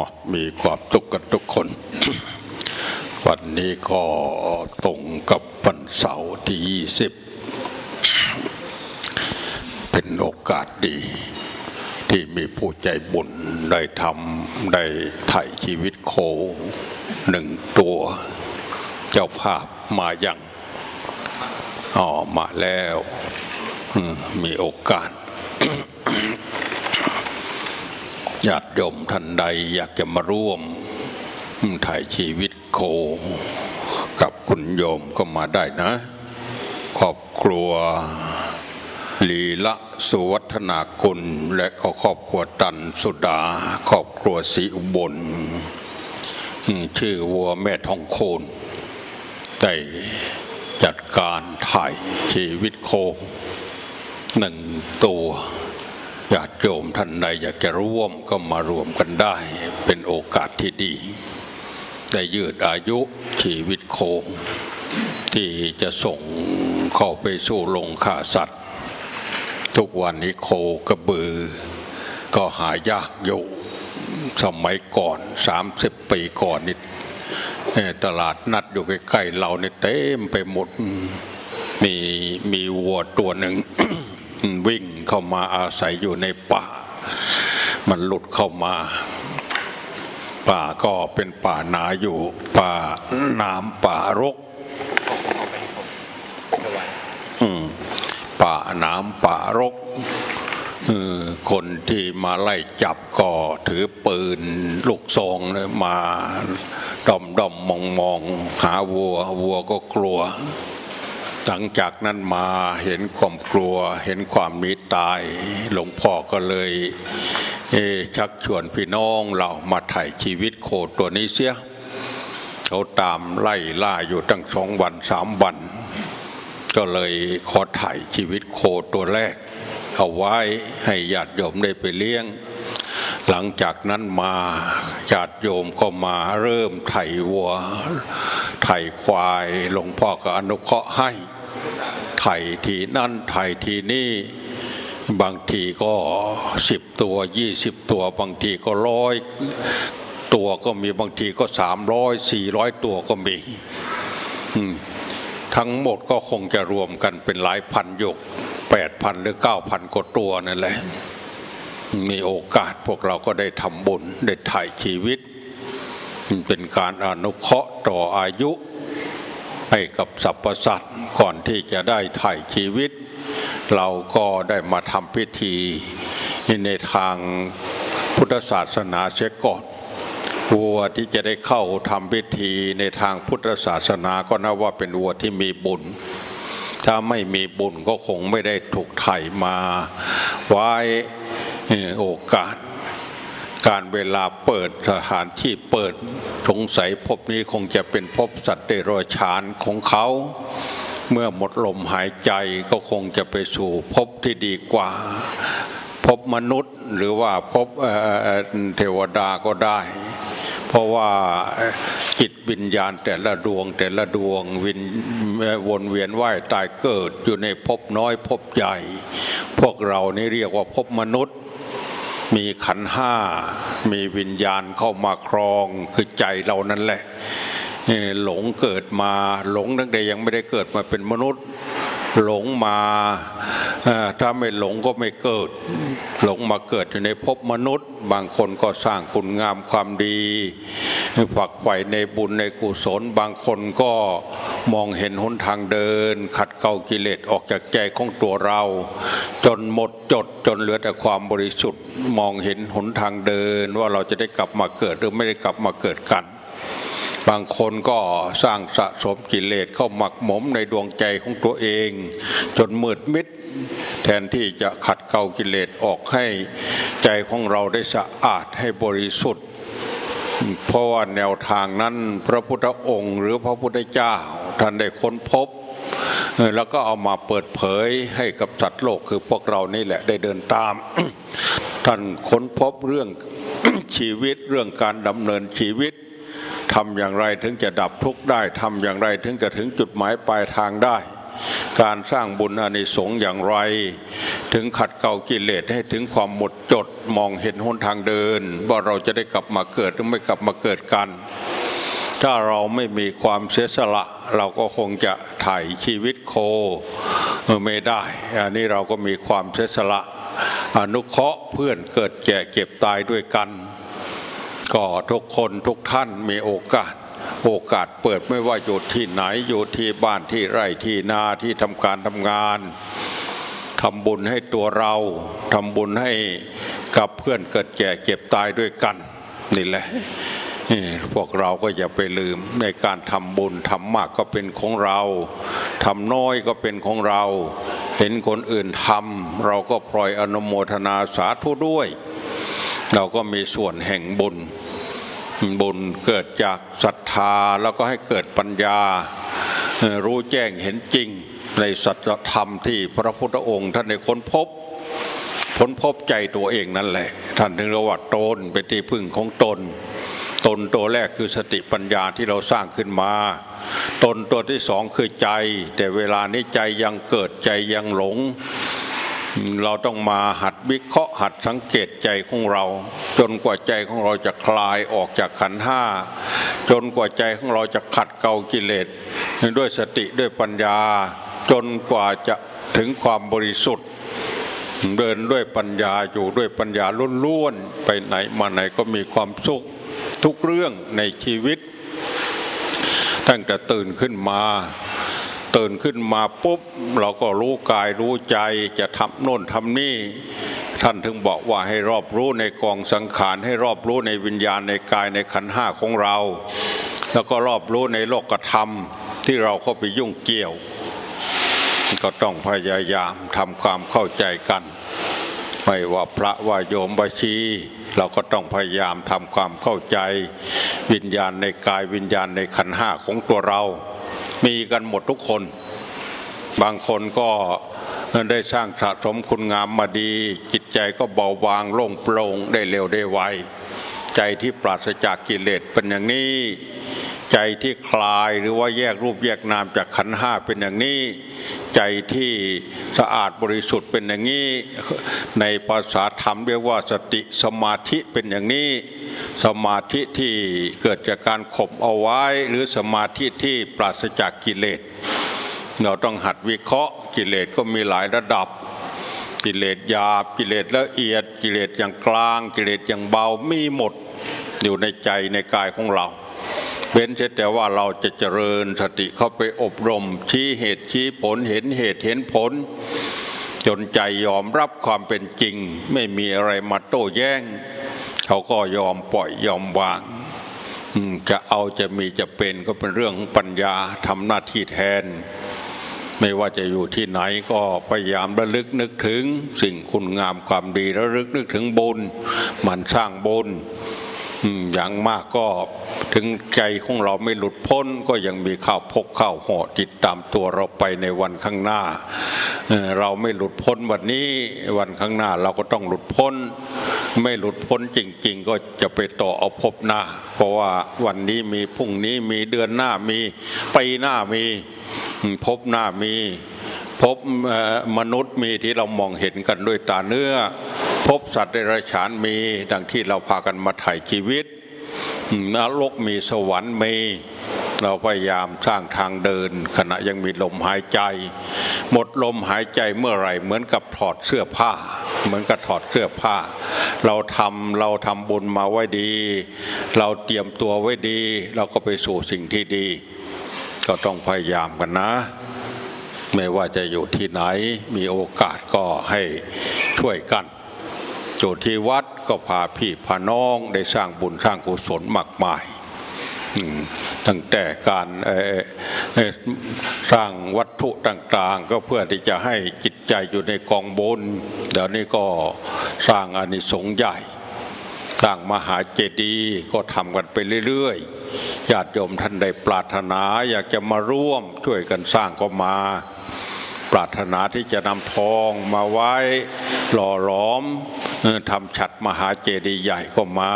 อมีความตุกกันทุกคน วันนี้ก็ตรงกับวันเสาร์ที่ยี่สิบเป็นโอกาสดี ที่มีผู้ใจบุญได้ทำได้ถ่ายชีวิตโคหนึ่งตัว เจ้าภาพมาอยังอ๋อมาแล้วมีโอกาส ญาติโยมท่านใดอยากจะมาร่วมถ่ายชีวิตโค กับคุณโยมก็มาได้นะ ครอบครัวลีละสุวัฒนากุลและก็ครอบครัวตันสุดา ครอบครัวศรีอุบล ชื่อวัวแม่ทองโคนได้จัดการถ่ายชีวิตโคหนึ่งตัว ญาติโยมท่านใดอยากจะร่วมก็มารวมกันได้ เป็นโอกาสที่ดีได้ยืดอายุชีวิตโคที่จะส่งเข้าไปสู่ลงฆ่าสัตว์ ทุกวันนี้โคกระบือ ก็หายากอยู่สมัยก่อนสามสิบปีก่อนนี่ตลาดนัดอยู่ใกล้ๆเราเนี่เต็มไปหมดมีมีวัวตัวหนึ่ง วิ่งเข้ามาอาศัยอยู่ในป่า มันหลุดเข้ามา ป่าก็เป็นป่าหนาอยู่ ป่าน้ำป่ารกป่าน้ำป่ารกคนที่มาไล่จับก็ถือปืนลูกซองเนี่ยมาดอมดอมมองมองหาวัว วัวก็กลัว หลังจากนั้นมาเห็นความกลัวเห็นความมีตาย หลวงพ่อก็เลยเชักชวนพี่น้องเรามาถ่ายชีวิตโคตัวนี้เสียเขาตามไล่ล่าอยู่ตั้งสองวันสามวัน ก็เลยขอถ่ายชีวิตโคตัวแรก เอาไว้ให้ญาติโยมได้ไปเลี้ยง หลังจากนั้นมาญาติโยมก็มาเริ่มไถ่วัวไถ่ควายหลวงพ่อก็อนุเคราะห์ให้ ไถ่ทีนั่นไถ่ทีนี่บางทีก็สิบตัวยี่สิบตัว บางทีก็ร้อยตัวก็มีบางทีก็สามร้อยสี่ร้อยตัวก็มีทั้งหมดก็คงจะรวมกันเป็นหลายพันยกแปดพันหรือเก้าพันกว่าตัวนั่นแหละ มีโอกาสพวกเราก็ได้ทำบุญได้ถ่ายชีวิต เป็นการอนุเคราะห์ต่ออายุ ให้กับสรรพสัตว์ก่อนที่จะได้ถ่ายชีวิต เราก็ได้มาทำพิธีในทางพุทธศาสนาเสียก่อนวัวที่จะได้เข้าทำพิธีในทางพุทธศาสนาก็นับว่าเป็นวัวที่มีบุญ ถ้าไม่มีบุญก็คงไม่ได้ถูกไถ่มาไว้โอกาส การเวลาเปิดสถานที่เปิดสงสัยพบนี้คงจะเป็นพบสัตว์เดรัจฉานของเขา เมื่อหมดลมหายใจก็คงจะไปสู่พบที่ดีกว่า พบมนุษย์หรือว่าพบเทวดาก็ได้ เพราะว่าจิตวิญญาณแต่ละดวงแต่ละดวงวินวนเวียนว่ายตายเกิดอยู่ในภพน้อยภพใหญ่ พวกเรานี่เรียกว่าภพมนุษย์ มีขันห้ามีวิญญาณเข้ามาครองคือใจเรานั่นแหละหลงเกิดมาหลงตั้งแต่ยังไม่ได้เกิดมาเป็นมนุษย์ หลงมาถ้าไม่หลงก็ไม่เกิด หลงมาเกิดอยู่ในภพมนุษย์ บางคนก็สร้างคุณงามความดีฝักใฝ่ในบุญในกุศล บางคนก็มองเห็นหนทางเดิน ขัดเกลากิเลสออกจากใจของตัวเรา จนหมดจดจนเหลือแต่ความบริสุทธิ์ มองเห็นหนทางเดินว่าเราจะได้กลับมาเกิดหรือไม่ได้กลับมาเกิดกัน บางคนก็สร้างสะสมกิเลสเข้าหมักหมมในดวงใจของตัวเอง จนมืดมิด แทนที่จะขัดเกลากิเลสออกให้ใจของเราได้สะอาดให้บริสุทธิ์เพราะว่าแนวทางนั้นพระพุทธองค์หรือพระพุทธเจ้าท่านได้ค้นพบ แล้วก็เอามาเปิดเผยให้กับสัตว์โลกคือพวกเรานี่แหละได้เดินตาม ท่านค้นพบเรื่องชีวิตเรื่องการดำเนินชีวิต ทำอย่างไรถึงจะดับทุกข์ได้ทำอย่างไรถึงจะถึงจุดหมายปลายทางได้ การสร้างบุญอานิสงส์อย่างไร ถึงขัดเกลากิเลสให้ถึงความหมดจดมองเห็นหนทางเดิน ว่าเราจะได้กลับมาเกิดหรือไม่กลับมาเกิดกัน ถ้าเราไม่มีความเสียสละ เราก็คงจะถ่ายชีวิตโคไม่ได้อันนี้เราก็มีความเสียสละอนุเคราะห์เพื่อนเกิดแก่เก็บตายด้วยกัน ก็ทุกคนทุกท่านมีโอกาส โอกาสเปิดไม่ว่าอยู่ที่ไหนอยู่ที่บ้านที่ไร่ที่นาที่ทำการทำงานทำบุญให้ตัวเราทำบุญให้กับเพื่อนเกิดแก่เก็บตายด้วยกันนี่แหละพวกเราก็อย่าไปลืมในการทำบุญทำมากก็เป็นของเราทำน้อยก็เป็นของเรา เห็นคนอื่นทำเราก็ปล่อยอนุโมทนาสาธุด้วย เราก็มีส่วนแห่งบุญ บุญเกิดจากศรัทธาแล้วก็ให้เกิดปัญญา รู้แจ้งเห็นจริงในสัจธรรมที่พระพุทธองค์ท่านได้ค้นพบค้นพบใจตัวเองนั่นแหละ ท่านถึงรียกว่าตนเป็นที่พึ่งของตน ตนตัวแรกคือสติปัญญาที่เราสร้างขึ้นมา ตนตัวที่สองคือใจ แต่เวลานี้ใจยังเกิดใจยังหลง เราต้องมาหัดวิเคราะห์หัดสังเกตใจของเรา จนกว่าใจของเราจะคลายออกจากขันห้าจนกว่าใจของเราจะขัดเกากิเลสด้วยสติด้วยปัญญา จนกว่าจะถึงความบริสุทธิ์ เดินด้วยปัญญาอยู่ด้วยปัญญาล้วนๆไปไหนมาไหนก็มีความสุขทุกเรื่องในชีวิตตั้งแต่ตื่นขึ้นมา ตื่นขึ้นมาปุ๊บ เราก็รู้กายรู้ใจจะทำโน่นทำนี่ ท่านถึงบอกว่าให้รอบรู้ในกองสังขาร ให้รอบรู้ในวิญญาณในกายในขันห้าของเรา แล้วก็รอบรู้ในโลกธรรมที่เราเข้าไปยุ่งเกี่ยว ก็ต้องพยายามทำความเข้าใจกัน ไม่ว่าพระว่าโยมบาชีเราก็ต้องพยายามทำความเข้าใจ วิญญาณในกายวิญญาณในขันห้าของตัวเรา มีกันหมดทุกคน บางคนก็ได้สร้างสะสมคุณงามมาดี จิตใจก็เบาบางโล่งโปร่งได้เร็วได้ไวใจที่ปราศจากกิเลสเป็นอย่างนี้ ใจที่คลายหรือว่าแยกรูปแยกนามจากขันห้าเป็นอย่างนี้ ใจที่สะอาดบริสุทธิ์เป็นอย่างนี้ ในภาษาธรรมเรียกว่าสติสมาธิเป็นอย่างนี้ สมาธิที่เกิดจากการข่มเอาไว้ หรือสมาธิที่ปราศจากกิเลส เราต้องหัดวิเคราะห์กิเลสก็มีหลายระดับ กิเลสหยาบกิเลสละเอียด กิเลสอย่างกลาง กิเลสอย่างเบามีหมดอยู่ในใจในกายของเราเว้นแต่ว่าเราจะเจริญสติเข้าไปอบรม ชี้เหตุชี้ผลเห็นเหตุเห็นผล จนใจยอมรับความเป็นจริง ไม่มีอะไรมาโต้แย้ง เขาก็ยอมปล่อยยอมวางจะเอาจะมีจะเป็นก็เป็นเรื่องของปัญญาทำหน้าที่แทน ไม่ว่าจะอยู่ที่ไหนก็พยายามระลึกนึกถึง สิ่งคุณงามความดีระลึกนึกถึงบุญมันสร้างบุญอย่างมากก็ถึงใจของเราไม่หลุดพ้น ก็ยังมีข้าวพกข้าวห่อจิตตามตัวเราไปในวันข้างหน้า เราไม่หลุดพ้นวันนี้วันข้างหน้าเราก็ต้องหลุดพ้น ไม่หลุดพ้นจริง ๆ ก็จะไปต่อเอาพบหน้า เพราะว่าวันนี้มีพรุ่งนี้มีเดือนหน้ามีปีหน้ามีพบหน้ามีพบมนุษย์มีที่เรามองเห็นกันด้วยตาเนื้อ พบสัตว์ในราชานมีดังที่เราพากันมาถ่ายชีวิตนรกมีสวรรค์มี เราพยายามสร้างทางเดิน ขณะยังมีลมหายใจ หมดลมหายใจเมื่อไหร่เหมือนกับถอดเสื้อผ้า เหมือนกับถอดเสื้อผ้า เราทำเราทำบุญมาไว้ดี เราเตรียมตัวไว้ดี เราก็ไปสู่สิ่งที่ดี ก็ต้องพยายามกันนะ ไม่ว่าจะอยู่ที่ไหนมีโอกาสก็ให้ช่วยกันจูที่วัดก็พาพี่พาน้องได้สร้างบุญสร้างกุศลมากมาย ตั้งแต่การสร้างวัตถุต่างๆ ก็เพื่อที่จะให้จิตใจอยู่ในกองบุญเดี๋ยวนี้ก็สร้างอานิสงส์ใหญ่สร้างมหาเจดีย์ก็ทำกันไปเรื่อยๆญาติโยมท่านใดปรารถนาอยากจะมาร่วมช่วยกันสร้างก็มา ปรารถนาที่จะนำทองมาไว้หล่อหลอมทำฉัดมหาเจดีย์ใหญ่ก็มา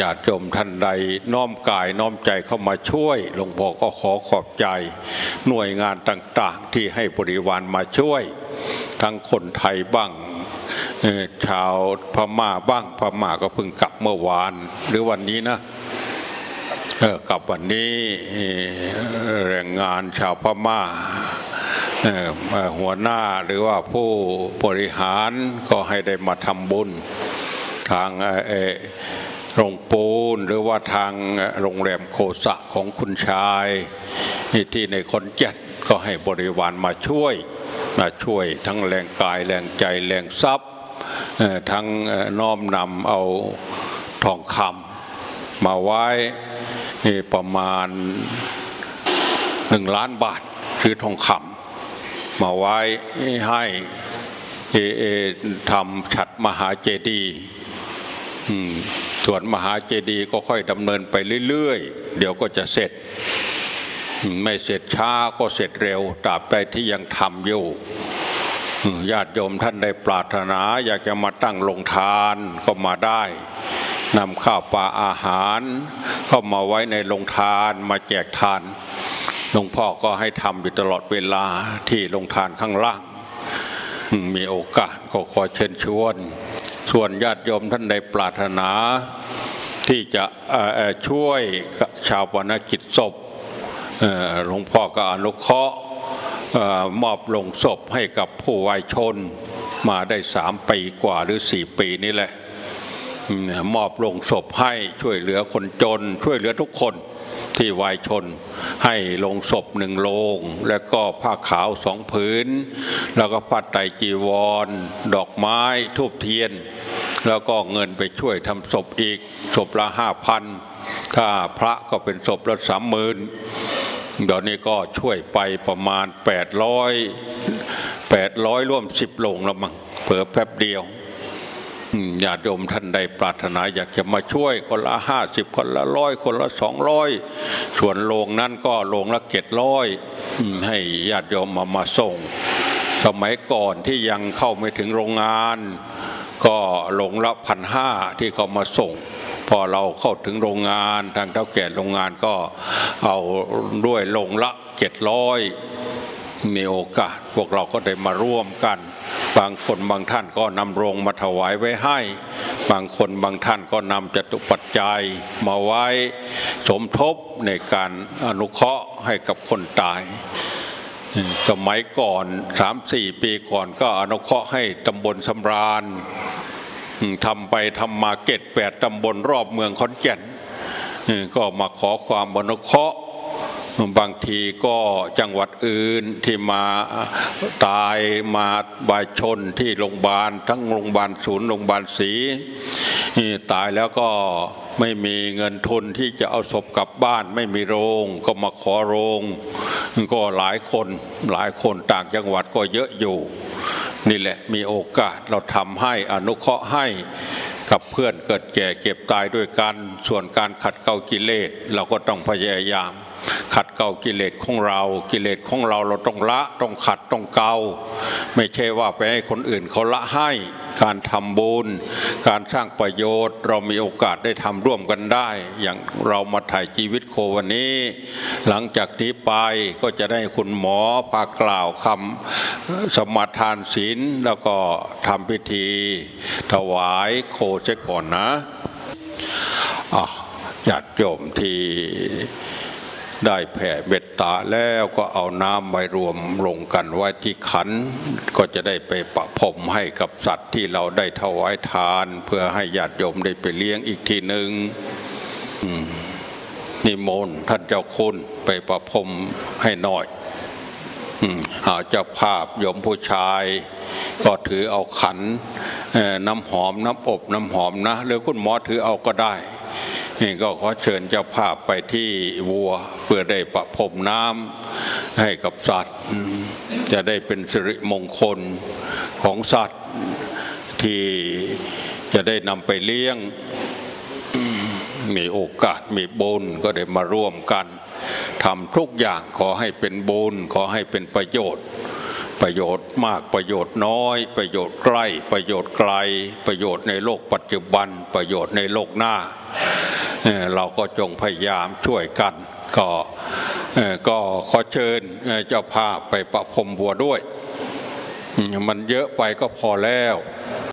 ญาติโยมท่านใดน้อมกายน้อมใจเข้ามาช่วย หลวงพ่อก็ขอขอบใจ หน่วยงานต่างๆ ที่ให้บริวารมาช่วย ทั้งคนไทยบ้างชาวพม่าบ้างพม่าก็เพิ่งกลับเมื่อวาน หรือวันนี้นะกลับวันนี้แรงงานชาวพม่าหัวหน้าหรือว่าผู้บริหารก็ให้ได้มาทำบุญทางเอ โรงปูนหรือว่าทางโรงแรมโคสะของคุณชายที่ในคนเจ็ดก็ให้บริวารมาช่วยมาช่วยทั้งแรงกายแรงใจแรงทรัพย์ ทั้งน้อมนำเอาทองคำมาไว้ประมาณหนึ่งล้านบาทคือทองคำมาไว้ให้ทำฉัดมหาเจดีย์ ส่วนมหาเจดีย์ก็ค่อยดำเนินไปเรื่อยๆ เดี๋ยวก็จะเสร็จ ไม่เสร็จช้าก็เสร็จเร็วตราบใดที่ยังทำอยู่ญาติโยมท่านใดปรารถนา อยากจะมาตั้งโรงทานก็มาได้นำข้าวปลาอาหาร เข้ามาไว้ในโรงทานมาแจกทานหลวงพ่อก็ให้ทำอยู่ตลอดเวลาที่โรงทานข้างล่างมมีโอกาสก็ขอเชิญชวน ส่วนญาติโยมท่านใดปรารถนาที่จะช่วยชาวปนกิจศพหลวงพ่อก็อนุเคราะห์มอบลงศพให้กับผู้วายชนมาได้สามปีกว่าหรือสี่ปีนี่แหละ มอบลงศพให้ช่วยเหลือคนจน ช่วยเหลือทุกคนที่วายชน ให้ลงศพหนึ่งโลง แล้วก็ผ้าขาวสองผืน แล้วก็ผ้าไตรจีวร ดอกไม้ทูบเทียน แล้วก็เงินไปช่วยทำศพอีกศพละห้าพันถ้าพระก็เป็นศพละสามหมื่นเดี๋ยวนี้ก็ช่วยไปประมาณ 800 800ร่วม 10โลงแล้วมั้งเผื่อแป๊บเดียว ญาติโยมท่านใดปรารถนาอยากจะมาช่วยคนละห้าสิบคนละร้อยคนละสองร้อยส่วนโรงนั้นก็โรงละเจ็ดร้อยให้ญาติโยมมามาส่ง สมัยก่อนที่ยังเข้าไม่ถึงโรงงาน ก็โรงละพันห้าที่เขามาส่งพอเราเข้าถึงโรงงานทางเท่าแก่โรงงานก็เอาด้วยโรงละเจ็ดร้อยมีโอกาสพวกเราก็ได้มาร่วมกัน บางคนบางท่านก็นำโรงมาถวายไว้ให้ บางคนบางท่านก็นำจตุปัจจัยมาไว้สมทบในการอนุเคราะห์ให้กับคนตายสมัยก่อนสามสี่ปีก่อนก็อนุเคราะห์ให้ตำบลสำราญทำไปทำมาเกตแปดตำบลรอบเมืองขอนแก่นก็มาขอความอนุเคราะห์ บางทีก็จังหวัดอื่นที่มาตายมาบายชนที่โรงพยาบาลทั้งโรงพยาบาลศูนย์โรงพยาบาลศรีตายแล้วก็ไม่มีเงินทุนที่จะเอาศพกลับบ้าน ไม่มีโรง ก็มาขอโรง ก็หลายคนหลายคนต่างจังหวัดก็เยอะอยู่ นี่แหละมีโอกาสเราทำให้อนุเคราะห์ให้กับเพื่อนเกิดแก่เก็บตายด้วยกัน ส่วนการขัดเกลากิเลสเราก็ต้องพยายาม ขัดเกลากิเลสของเรา กิเลสของเราเราต้องละต้องขัดต้องเกาไม่ใช่ว่าไปให้คนอื่นเขาละให้การทำบุญ การสร้างประโยชน์ เรามีโอกาสได้ทำร่วมกันได้ อย่างเรามาถ่ายชีวิตโควันนี้ หลังจากนี้ไปก็จะได้คุณหมอพากล่าวคำสมาทานศีลแล้วก็ทำพิธี ถวายโคเสียก่อนนะอะญาติโยมที่ ได้แผ่เบ็ดตาแล้วก็เอาน้ำไปรวมลงกันไว้ที่ขัน ก็จะได้ไปประพรมให้กับสัตว์ที่เราได้ถวายทาน เพื่อให้ญาติโยมได้ไปเลี้ยงอีกทีหนึ่งนิมนต์ท่านเจ้าคุณไปประพรมให้หน่อยอืมเอาเจ้าภาพโยมผู้ชาย ก็ถือเอาขันน้ำหอมน้ำอบน้ำหอมนะ หรือคุณหมอถือเอาก็ได้ นี่ก็ขอเชิญเจ้าภาพไปที่วัวเพื่อได้ประพรมน้ำให้กับสัตว์ จะได้เป็นสิริมงคลของสัตว์ที่จะได้นำไปเลี้ยงมีโอกาสมีบุญก็ได้มาร่วมกันทำทุกอย่างขอให้เป็นบุญขอให้เป็นประโยชน์ ประโยชน์มากประโยชน์น้อย ประโยชน์ใกล้ ประโยชน์ไกล ประโยชน์ในโลกปัจจุบัน ประโยชน์ในโลกหน้า เราก็จงพยายามช่วยกัน ก็ก็ขอเชิญเจ้าภาพไปประพรมบัวด้วย มันเยอะไปก็พอแล้ว